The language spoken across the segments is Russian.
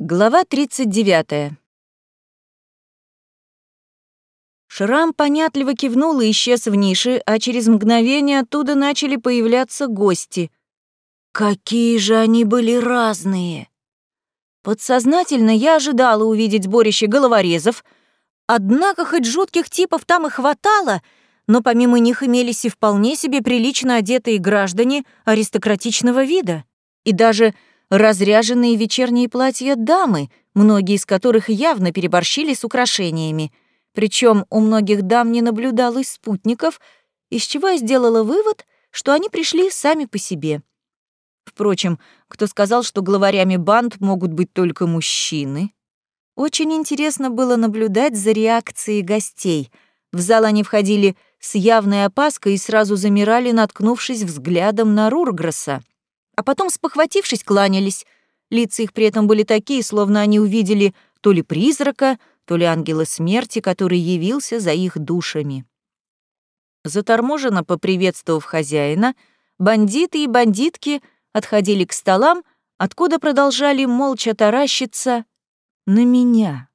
Глава 39. Шрам понятливо кивнул и исчез в нише, а через мгновение оттуда начали появляться гости. Какие же они были разные! Подсознательно я ожидала увидеть сборище головорезов, однако хоть жутких типов там и хватало, но помимо них имелись и вполне себе прилично одетые граждане аристократичного вида. И даже разряженные вечерние платья дамы, многие из которых явно переборщили с украшениями. Причем у многих дам не наблюдалось спутников, из чего я сделала вывод, что они пришли сами по себе. Впрочем, кто сказал, что главарями банд могут быть только мужчины? Очень интересно было наблюдать за реакцией гостей. В зал они входили с явной опаской и сразу замирали, наткнувшись взглядом на Рургресса а потом, спохватившись, кланялись. Лица их при этом были такие, словно они увидели то ли призрака, то ли ангела смерти, который явился за их душами. Заторможенно поприветствовав хозяина, бандиты и бандитки отходили к столам, откуда продолжали молча таращиться на меня.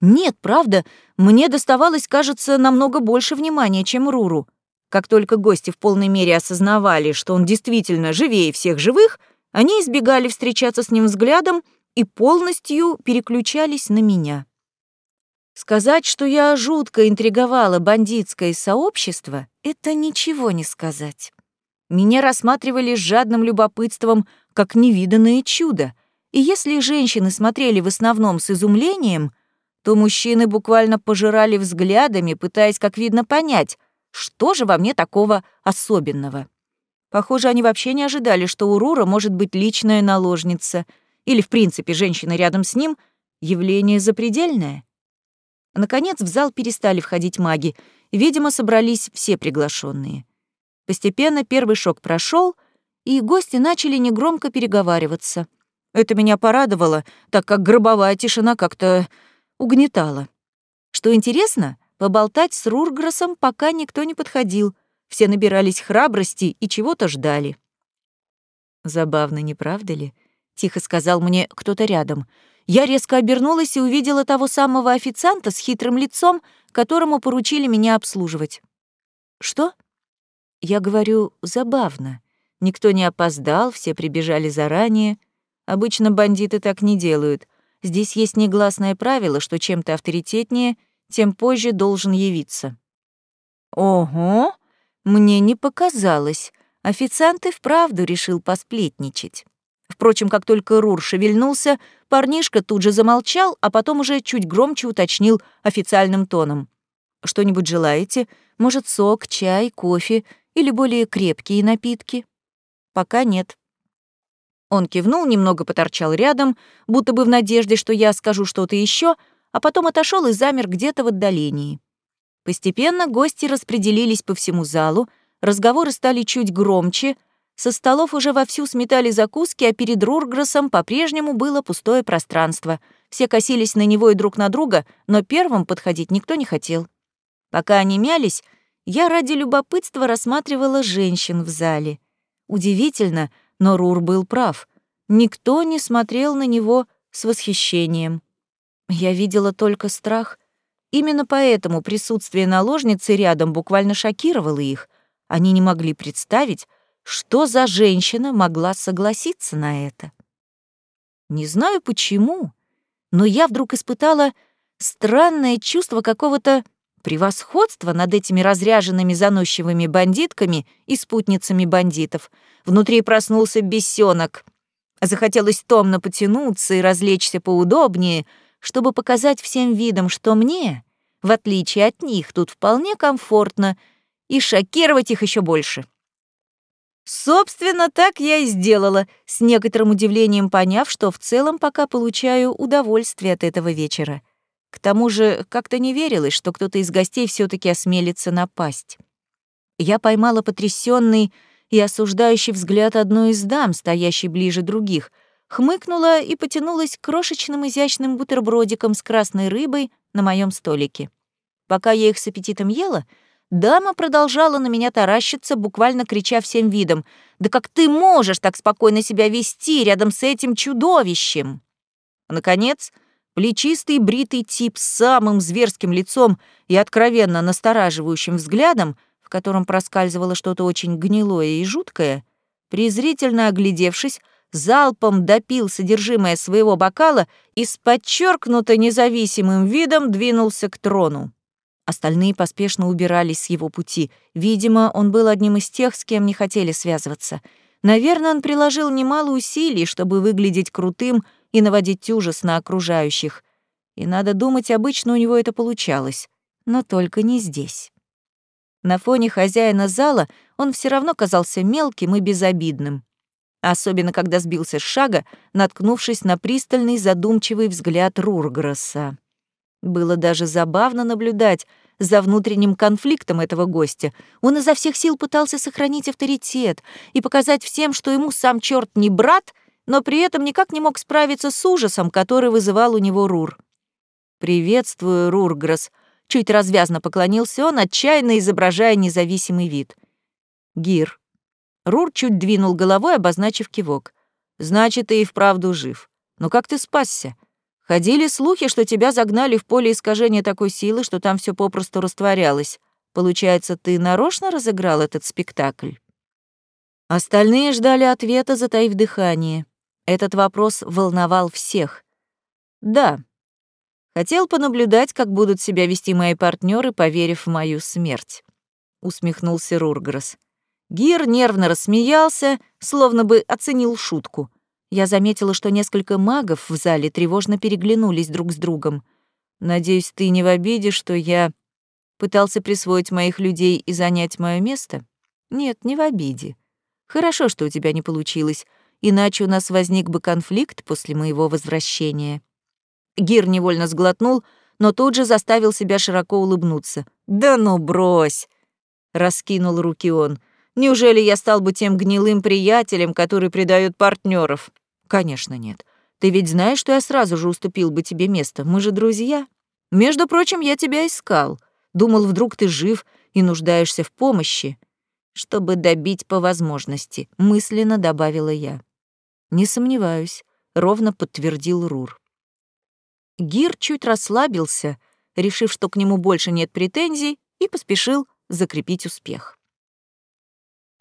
Нет, правда, мне доставалось, кажется, намного больше внимания, чем Руру — как только гости в полной мере осознавали, что он действительно живее всех живых, они избегали встречаться с ним взглядом и полностью переключались на меня. Сказать, что я жутко интриговала бандитское сообщество, это ничего не сказать. Меня рассматривали с жадным любопытством как невиданное чудо, и если женщины смотрели в основном с изумлением, то мужчины буквально пожирали взглядами, пытаясь, как видно, понять, что же во мне такого особенного? Похоже, они вообще не ожидали, что у Рура может быть личная наложница или, в принципе, женщина рядом с ним — явление запредельное. Наконец в зал перестали входить маги. Видимо, собрались все приглашенные. Постепенно первый шок прошел, и гости начали негромко переговариваться. Это меня порадовало, так как гробовая тишина как-то угнетала. Что интересно, Поболтать с Рургросом пока никто не подходил. Все набирались храбрости и чего-то ждали. «Забавно, не правда ли?» — тихо сказал мне кто-то рядом. Я резко обернулась и увидела того самого официанта с хитрым лицом, которому поручили меня обслуживать. «Что?» Я говорю, забавно. Никто не опоздал, все прибежали заранее. Обычно бандиты так не делают. Здесь есть негласное правило, что чем то авторитетнее — тем позже должен явиться. Ого, мне не показалось. Официант и вправду решил посплетничать. Впрочем, как только Рур шевельнулся, парнишка тут же замолчал, а потом уже чуть громче уточнил официальным тоном. «Что-нибудь желаете? Может, сок, чай, кофе или более крепкие напитки?» «Пока нет». Он кивнул, немного поторчал рядом, будто бы в надежде, что я скажу что-то еще, а потом отошел и замер где-то в отдалении. Постепенно гости распределились по всему залу, разговоры стали чуть громче, со столов уже вовсю сметали закуски, а перед Рургросом по-прежнему было пустое пространство. Все косились на него и друг на друга, но первым подходить никто не хотел. Пока они мялись, я ради любопытства рассматривала женщин в зале. Удивительно, но Рур был прав. Никто не смотрел на него с восхищением. Я видела только страх. Именно поэтому присутствие наложницы рядом буквально шокировало их. Они не могли представить, что за женщина могла согласиться на это. Не знаю почему, но я вдруг испытала странное чувство какого-то превосходства над этими разряженными заносчивыми бандитками и спутницами бандитов. Внутри проснулся бесенок. Захотелось томно потянуться и развлечься поудобнее — чтобы показать всем видом, что мне, в отличие от них, тут вполне комфортно, и шокировать их еще больше. Собственно, так я и сделала, с некоторым удивлением поняв, что в целом пока получаю удовольствие от этого вечера. К тому же как-то не верилось, что кто-то из гостей все таки осмелится напасть. Я поймала потрясенный и осуждающий взгляд одной из дам, стоящей ближе других — хмыкнула и потянулась к крошечным изящным бутербродикам с красной рыбой на моем столике. Пока я их с аппетитом ела, дама продолжала на меня таращиться, буквально крича всем видом. «Да как ты можешь так спокойно себя вести рядом с этим чудовищем?» Наконец, плечистый бритый тип с самым зверским лицом и откровенно настораживающим взглядом, в котором проскальзывало что-то очень гнилое и жуткое, презрительно оглядевшись, залпом допил содержимое своего бокала и с подчеркнуто независимым видом двинулся к трону. Остальные поспешно убирались с его пути. Видимо, он был одним из тех, с кем не хотели связываться. Наверное, он приложил немало усилий, чтобы выглядеть крутым и наводить ужас на окружающих. И надо думать, обычно у него это получалось. Но только не здесь. На фоне хозяина зала он все равно казался мелким и безобидным особенно когда сбился с шага, наткнувшись на пристальный задумчивый взгляд Рургросса. Было даже забавно наблюдать за внутренним конфликтом этого гостя. Он изо всех сил пытался сохранить авторитет и показать всем, что ему сам черт не брат, но при этом никак не мог справиться с ужасом, который вызывал у него Рур. «Приветствую, Рургросс», — чуть развязно поклонился он, отчаянно изображая независимый вид. «Гир, Рур чуть двинул головой, обозначив кивок. «Значит, ты и вправду жив. Но как ты спасся? Ходили слухи, что тебя загнали в поле искажения такой силы, что там все попросту растворялось. Получается, ты нарочно разыграл этот спектакль?» Остальные ждали ответа, затаив дыхание. Этот вопрос волновал всех. «Да. Хотел понаблюдать, как будут себя вести мои партнеры, поверив в мою смерть», — усмехнулся Рургресс. Гир нервно рассмеялся, словно бы оценил шутку. Я заметила, что несколько магов в зале тревожно переглянулись друг с другом. «Надеюсь, ты не в обиде, что я пытался присвоить моих людей и занять мое место?» «Нет, не в обиде. Хорошо, что у тебя не получилось, иначе у нас возник бы конфликт после моего возвращения». Гир невольно сглотнул, но тут же заставил себя широко улыбнуться. «Да ну брось!» — раскинул руки он — Неужели я стал бы тем гнилым приятелем, который предает партнеров? Конечно, нет. Ты ведь знаешь, что я сразу же уступил бы тебе место. Мы же друзья. Между прочим, я тебя искал. Думал, вдруг ты жив и нуждаешься в помощи. Чтобы добить по возможности, мысленно добавила я. Не сомневаюсь, ровно подтвердил Рур. Гир чуть расслабился, решив, что к нему больше нет претензий, и поспешил закрепить успех.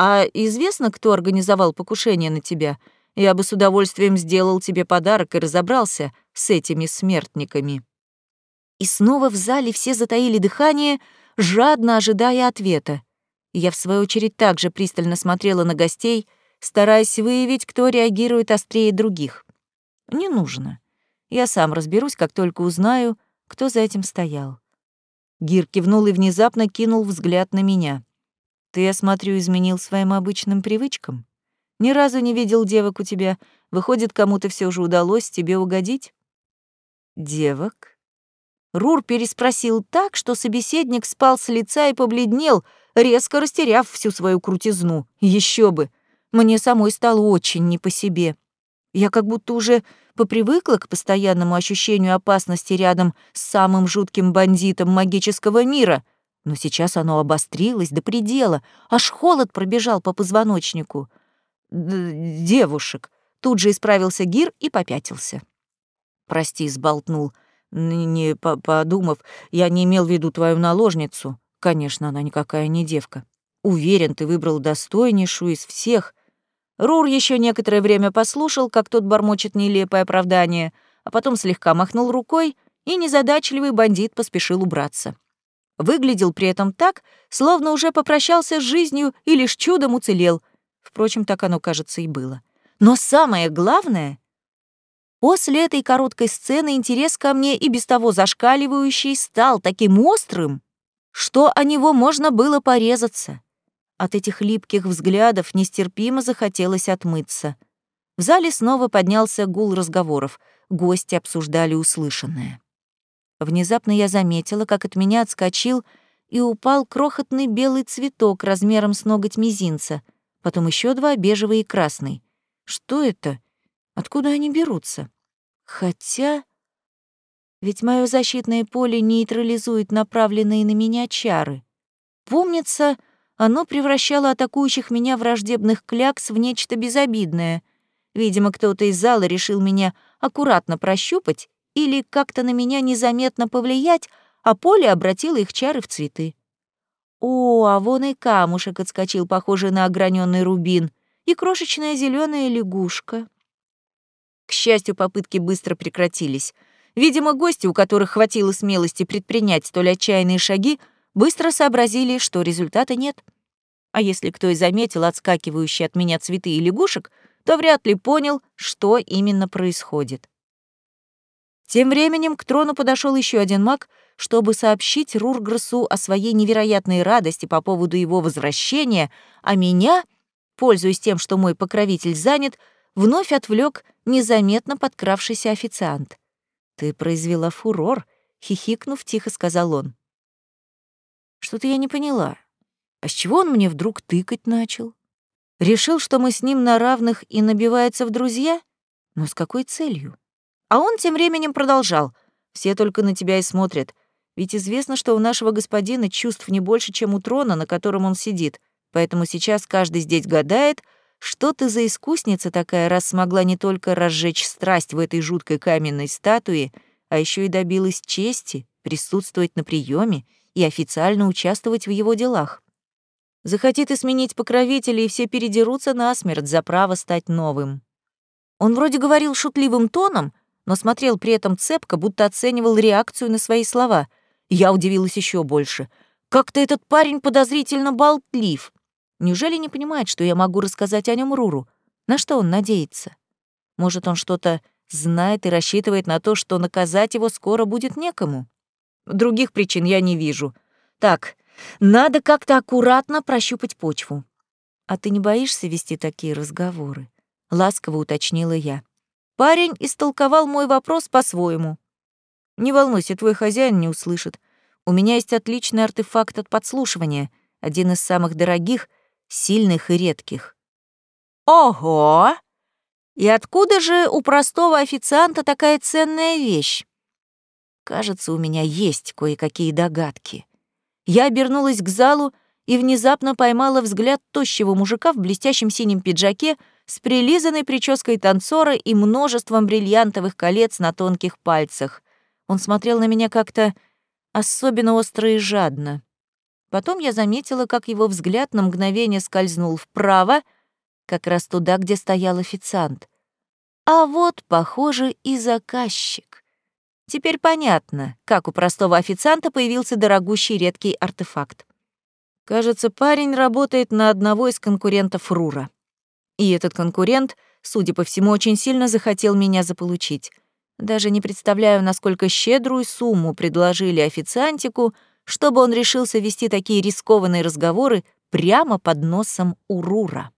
А известно, кто организовал покушение на тебя? Я бы с удовольствием сделал тебе подарок и разобрался с этими смертниками». И снова в зале все затаили дыхание, жадно ожидая ответа. Я, в свою очередь, также пристально смотрела на гостей, стараясь выявить, кто реагирует острее других. Не нужно. Я сам разберусь, как только узнаю, кто за этим стоял. Гир кивнул и внезапно кинул взгляд на меня. Ты, я смотрю, изменил своим обычным привычкам. Ни разу не видел девок у тебя. Выходит, кому-то все же удалось тебе угодить? Девок? Рур переспросил так, что собеседник спал с лица и побледнел, резко растеряв всю свою крутизну. Еще бы! Мне самой стало очень не по себе. Я как будто уже попривыкла к постоянному ощущению опасности рядом с самым жутким бандитом магического мира — но сейчас оно обострилось до предела, аж холод пробежал по позвоночнику. «Девушек!» — тут же исправился Гир и попятился. «Прости, сболтнул. Не подумав, я не имел в виду твою наложницу. Конечно, она никакая не девка. Уверен, ты выбрал достойнейшую из всех». Рур еще некоторое время послушал, как тот бормочет нелепое оправдание, а потом слегка махнул рукой, и незадачливый бандит поспешил убраться. Выглядел при этом так, словно уже попрощался с жизнью и лишь чудом уцелел. Впрочем, так оно, кажется, и было. Но самое главное, после этой короткой сцены интерес ко мне и без того зашкаливающий стал таким острым, что о него можно было порезаться. От этих липких взглядов нестерпимо захотелось отмыться. В зале снова поднялся гул разговоров. Гости обсуждали услышанное. Внезапно я заметила, как от меня отскочил и упал крохотный белый цветок размером с ноготь мизинца, потом еще два, бежевый и красный. Что это? Откуда они берутся? Хотя... Ведь мое защитное поле нейтрализует направленные на меня чары. Помнится, оно превращало атакующих меня враждебных клякс в нечто безобидное. Видимо, кто-то из зала решил меня аккуратно прощупать или как-то на меня незаметно повлиять, а Поле обратила их чары в цветы. О, а вон и камушек отскочил, похожий на ограненный рубин, и крошечная зеленая лягушка. К счастью, попытки быстро прекратились. Видимо, гости, у которых хватило смелости предпринять столь отчаянные шаги, быстро сообразили, что результата нет. А если кто и заметил отскакивающие от меня цветы и лягушек, то вряд ли понял, что именно происходит. Тем временем к трону подошел еще один маг, чтобы сообщить Рурграсу о своей невероятной радости по поводу его возвращения, а меня, пользуясь тем, что мой покровитель занят, вновь отвлек незаметно подкравшийся официант. «Ты произвела фурор», — хихикнув, тихо сказал он. «Что-то я не поняла. А с чего он мне вдруг тыкать начал? Решил, что мы с ним на равных и набивается в друзья? Но с какой целью?» А он тем временем продолжал. «Все только на тебя и смотрят. Ведь известно, что у нашего господина чувств не больше, чем у трона, на котором он сидит. Поэтому сейчас каждый здесь гадает, что ты за искусница такая, раз смогла не только разжечь страсть в этой жуткой каменной статуе, а еще и добилась чести присутствовать на приеме и официально участвовать в его делах. Захоти ты сменить покровителя, и все передерутся насмерть за право стать новым. Он вроде говорил шутливым тоном, но смотрел при этом цепко, будто оценивал реакцию на свои слова. Я удивилась еще больше. Как-то этот парень подозрительно болтлив. Неужели не понимает, что я могу рассказать о нем Руру? На что он надеется? Может, он что-то знает и рассчитывает на то, что наказать его скоро будет некому? Других причин я не вижу. Так, надо как-то аккуратно прощупать почву. А ты не боишься вести такие разговоры? Ласково уточнила я. Парень истолковал мой вопрос по-своему. Не волнуйся, твой хозяин не услышит. У меня есть отличный артефакт от подслушивания, один из самых дорогих сильных и редких. Ого! И откуда же у простого официанта такая ценная вещь? Кажется, у меня есть кое-какие догадки. Я обернулась к залу и внезапно поймала взгляд тощего мужика в блестящем синем пиджаке с прилизанной прической танцора и множеством бриллиантовых колец на тонких пальцах. Он смотрел на меня как-то особенно остро и жадно. Потом я заметила, как его взгляд на мгновение скользнул вправо, как раз туда, где стоял официант. А вот, похоже, и заказчик. Теперь понятно, как у простого официанта появился дорогущий редкий артефакт. Кажется, парень работает на одного из конкурентов Рура. И этот конкурент, судя по всему, очень сильно захотел меня заполучить. Даже не представляю, насколько щедрую сумму предложили официантику — чтобы он решился вести такие рискованные разговоры прямо под носом у Рура.